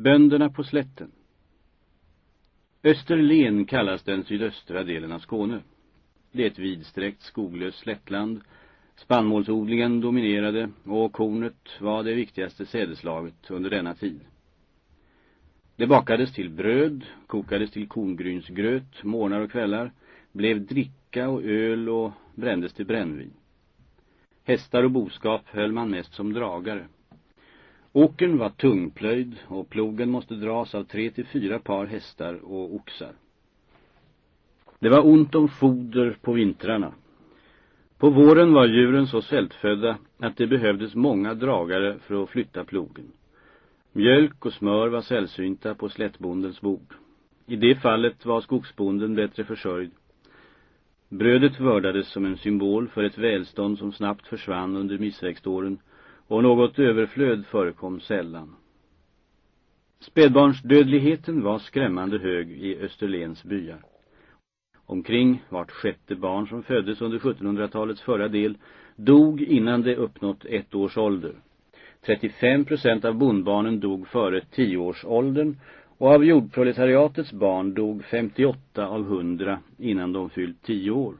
Bönderna på slätten Österlen kallas den sydöstra delen av Skåne. Det är ett vidsträckt skoglöst slättland. Spannmålsodlingen dominerade och kornet var det viktigaste sädeslaget under denna tid. Det bakades till bröd, kokades till korngrynsgröt morgnar och kvällar, blev dricka och öl och brändes till brännvin. Hästar och boskap höll man mest som dragare. Åkern var tungplöjd och plogen måste dras av tre till fyra par hästar och oxar. Det var ont om foder på vintrarna. På våren var djuren så svältfödda att det behövdes många dragare för att flytta plogen. Mjölk och smör var sällsynta på slättbondens bord. I det fallet var skogsbonden bättre försörjd. Brödet vördades som en symbol för ett välstånd som snabbt försvann under missväxtåren och något överflöd förekom sällan. Spädbarnsdödligheten var skrämmande hög i Österlens byar. Omkring vart sjätte barn som föddes under 1700-talets förra del dog innan det uppnått ett års ålder. 35 procent av bondbarnen dog före tioårsåldern och av jordproletariatets barn dog 58 av 100 innan de fyllt tio år.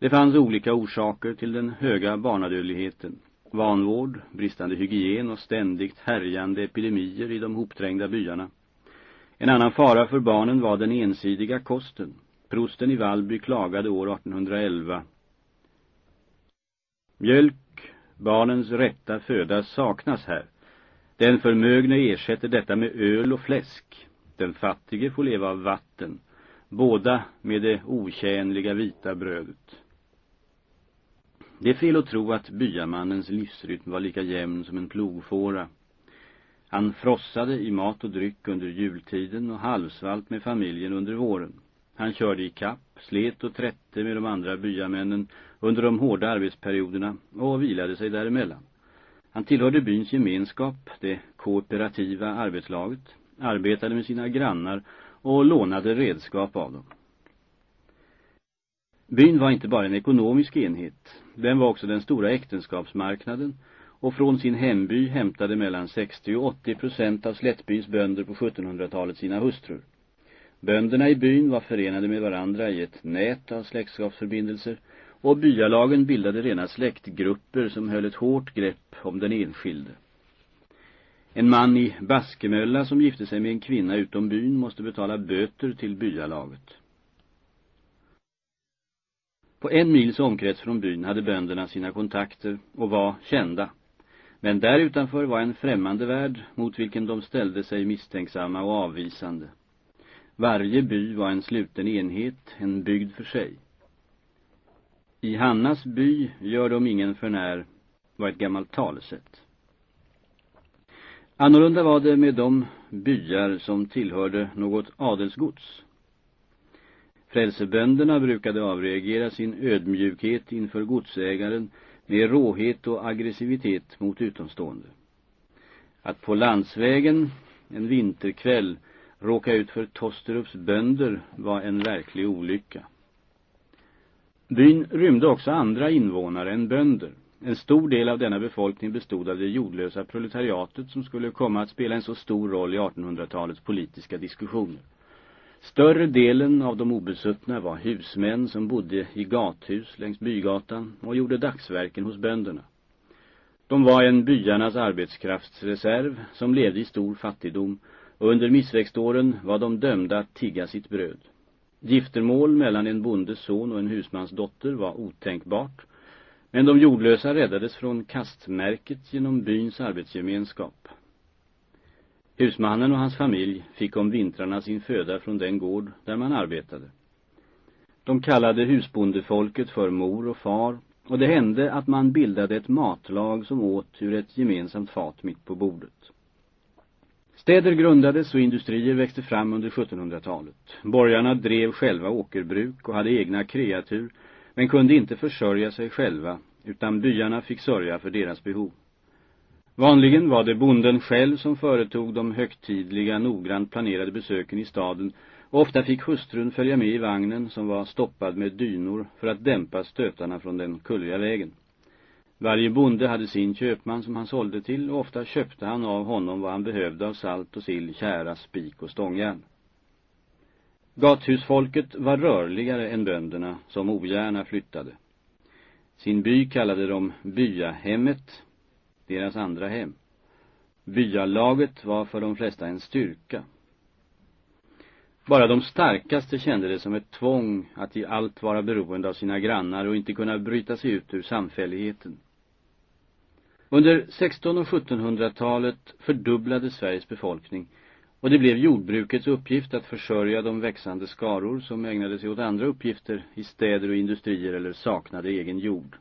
Det fanns olika orsaker till den höga barnadödligheten. Vanvård, bristande hygien och ständigt härjande epidemier i de hopträngda byarna. En annan fara för barnen var den ensidiga kosten. Prosten i Vallby klagade år 1811. Mjölk, barnens rätta föda, saknas här. Den förmögne ersätter detta med öl och fläsk. Den fattige får leva av vatten, båda med det otjänliga vita brödet. Det är fel att tro att byamannens livsrytm var lika jämn som en plogfåra. Han frossade i mat och dryck under jultiden och halvsvalt med familjen under våren. Han körde i kapp, slet och trätte med de andra byamännen under de hårda arbetsperioderna och vilade sig däremellan. Han tillhörde byns gemenskap, det kooperativa arbetslaget, arbetade med sina grannar och lånade redskap av dem. Byn var inte bara en ekonomisk enhet, den var också den stora äktenskapsmarknaden och från sin hemby hämtade mellan 60 och 80 procent av Slättbys bönder på 1700-talet sina hustrur. Bönderna i byn var förenade med varandra i ett nät av släktskapsförbindelser och byalagen bildade rena släktgrupper som höll ett hårt grepp om den enskilde. En man i Baskemölla som gifte sig med en kvinna utom byn måste betala böter till byalaget. På en mils omkrets från byn hade bönderna sina kontakter och var kända. Men där utanför var en främmande värld mot vilken de ställde sig misstänksamma och avvisande. Varje by var en sluten enhet, en bygd för sig. I Hannas by gör de ingen förnär var ett gammalt talesätt. Annorlunda var det med de byar som tillhörde något adelsgods. Frälsebönderna brukade avreagera sin ödmjukhet inför godsägaren med råhet och aggressivitet mot utomstående. Att på landsvägen en vinterkväll råka ut för Tosterups bönder var en verklig olycka. Byn rymde också andra invånare än bönder. En stor del av denna befolkning bestod av det jordlösa proletariatet som skulle komma att spela en så stor roll i 1800-talets politiska diskussioner. Större delen av de obesuttna var husmän som bodde i gathus längs bygatan och gjorde dagsverken hos bönderna. De var en byarnas arbetskraftsreserv som levde i stor fattigdom och under missväxtåren var de dömda att tigga sitt bröd. Giftermål mellan en bondes son och en husmans dotter var otänkbart, men de jordlösa räddades från kastmärket genom byns arbetsgemenskap. Husmannen och hans familj fick om vintrarna sin föda från den gård där man arbetade. De kallade husbondefolket för mor och far och det hände att man bildade ett matlag som åt ur ett gemensamt fat mitt på bordet. Städer grundades och industrier växte fram under 1700-talet. Borgarna drev själva åkerbruk och hade egna kreatur men kunde inte försörja sig själva utan byarna fick sörja för deras behov. Vanligen var det bonden själv som företog de högtidliga, noggrant planerade besöken i staden och ofta fick hustrun följa med i vagnen som var stoppad med dynor för att dämpa stötarna från den kulliga vägen. Varje bonde hade sin köpman som han sålde till och ofta köpte han av honom vad han behövde av salt och sill, kära, spik och stångjärn. Gathusfolket var rörligare än bönderna som ogärna flyttade. Sin by kallade de byahemmet, deras andra hem. Byalaget var för de flesta en styrka. Bara de starkaste kände det som ett tvång att i allt vara beroende av sina grannar och inte kunna bryta sig ut ur samfälligheten. Under 1600- och 1700-talet fördubblades Sveriges befolkning och det blev jordbrukets uppgift att försörja de växande skaror som ägnade sig åt andra uppgifter i städer och industrier eller saknade egen jord.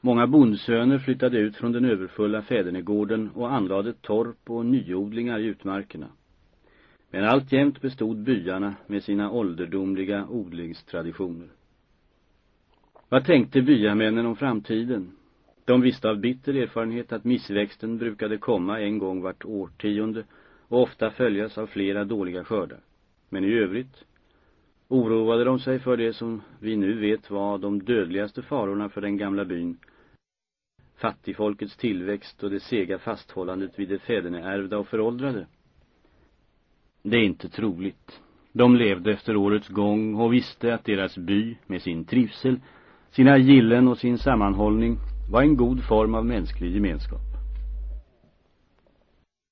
Många bondsöner flyttade ut från den överfulla fädernegården och anlade torp och nyodlingar i utmarkerna. Men alltjämt bestod byarna med sina ålderdomliga odlingstraditioner. Vad tänkte byamännen om framtiden? De visste av bitter erfarenhet att missväxten brukade komma en gång vart årtionde och ofta följas av flera dåliga skördar. Men i övrigt oroade de sig för det som vi nu vet var de dödligaste farorna för den gamla byn. Fattigfolkets tillväxt och det sega fasthållandet vid det fäderneärvda och föråldrade. Det är inte troligt. De levde efter årets gång och visste att deras by med sin trivsel, sina gillen och sin sammanhållning var en god form av mänsklig gemenskap.